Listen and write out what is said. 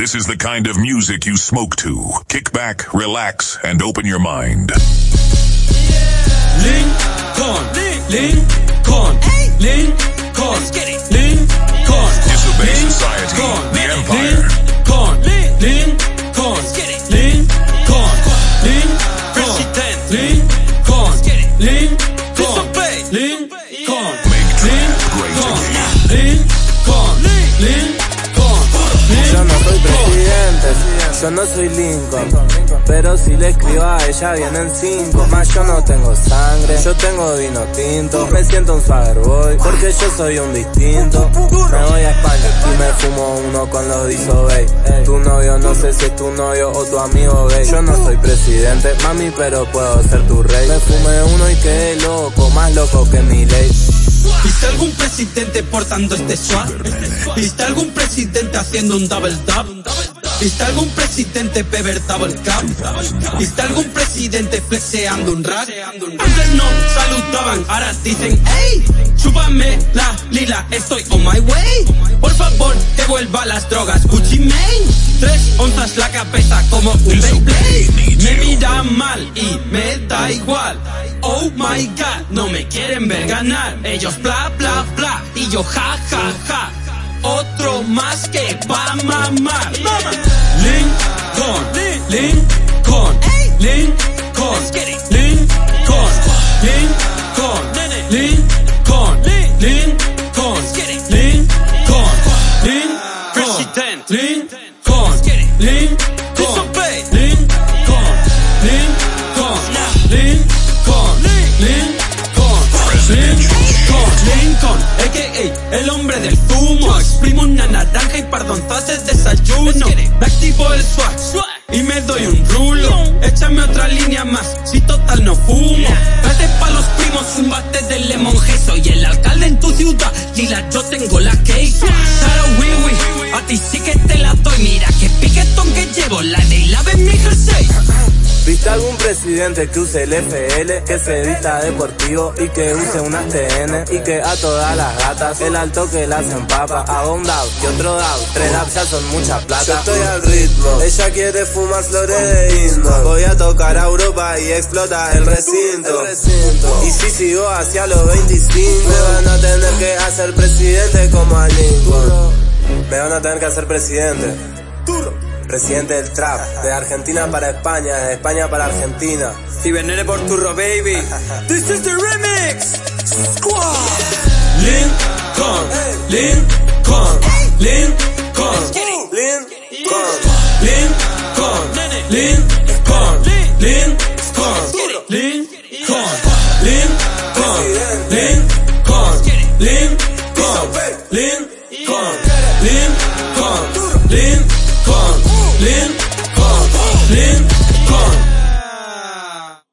This is the kind of music you smoke to. Kick back, relax, and open your mind. Lincoln, Lincoln, Lincoln, Lincoln, Disobey society, the empire. Lincoln, Lincoln, Lincoln, Lincoln, Lincoln, Lincoln, Lincoln, Make trap great again. Yo no soy Lincoln. Pero si le escribo a ella vienen cinco. Más yo no tengo sangre, yo tengo vino tinto. Me siento un swagger boy, porque yo soy un distinto. Me voy a España y me fumo uno con los disobey. Tu novio no sé si es tu novio o tu amigo gay. Yo no soy presidente, mami, pero puedo ser tu rey. Me fumé uno y quedé loco, más loco que mi ley. ¿Viste algún presidente portando este swag? ¿Viste algún presidente haciendo un double tap? ¿Viste algún presidente beber double cup? ¿Viste algún presidente flexeando un rack? Antes no saludaban, ahora dicen ¡Ey! Chúpame la lila, estoy on my way Por favor, que vuelva las drogas Gucci Mane Tres onzas la cabeza como un Beyblade Me miran mal y me da igual Oh my god, no me quieren ver ganar Ellos bla bla bla y yo ja ja ja más que va a mamar. Lincoln, Lincoln, Lincoln, naranja y pardonzas de desayuno. Me activo el swag. Y me doy un rulo. Échame otra línea más, si total no fumo. Trate pa' los primos un bate de lemon Soy el alcalde en tu ciudad, Lila, yo tengo la case Sara Wiwi, a ti sí que te la doy Mira qué piquetón que llevo, la de la mi jersey ¿Viste algún presidente que use el FL? Que se vista deportivo y que use unas TN Y que a todas las gatas el alto que las empapa Hago un dab y otro dab, tres dabs ya son mucha plata. Yo estoy al ritmo, ella quiere fumar flores de Indo Voy a tocar a Europa y explota el recinto. Y si sigo hacia los 25 Me van a tener que hacer presidente como a Lincoln. Me van a tener que hacer presidente Presidente del trap, de Argentina para España, de España para Argentina. Cibernere por Turro Baby. This is the remix. Squad. Lincoln, Lincoln, Lincoln, Lincoln, Lincoln, Lincoln, Lincoln, Lincoln, Lincoln, Lincoln, Lincoln, Lincoln, Lincoln.